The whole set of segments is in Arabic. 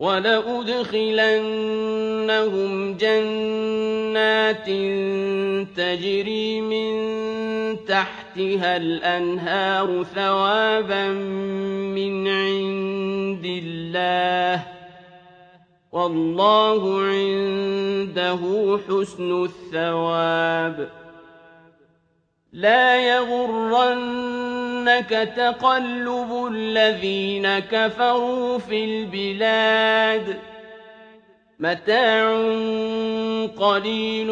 وَلَأُدْخِلَنَّهُمْ جَنَّاتٍ تَجْرِي مِن تَحْتِهَا الْأَنْهَارُ ثَوَابًا مِّنْ عِندِ اللَّهِ ۗ وَاللَّهُ عِندَهُ حُسْنُ الثَّوَابِ لَا يَغُرَّنَّكَ تَقَلُّبُ الَّذِينَ كَفَرُوا فِي الْبِلَادِ مَتَاعٌ قَلِيلٌ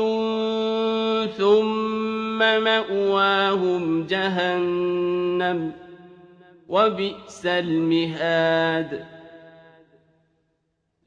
ثُمَّ مَأْوَاهُمْ جَهَنَّمُ ۖ وَبِئْسَ الْمِهَادُ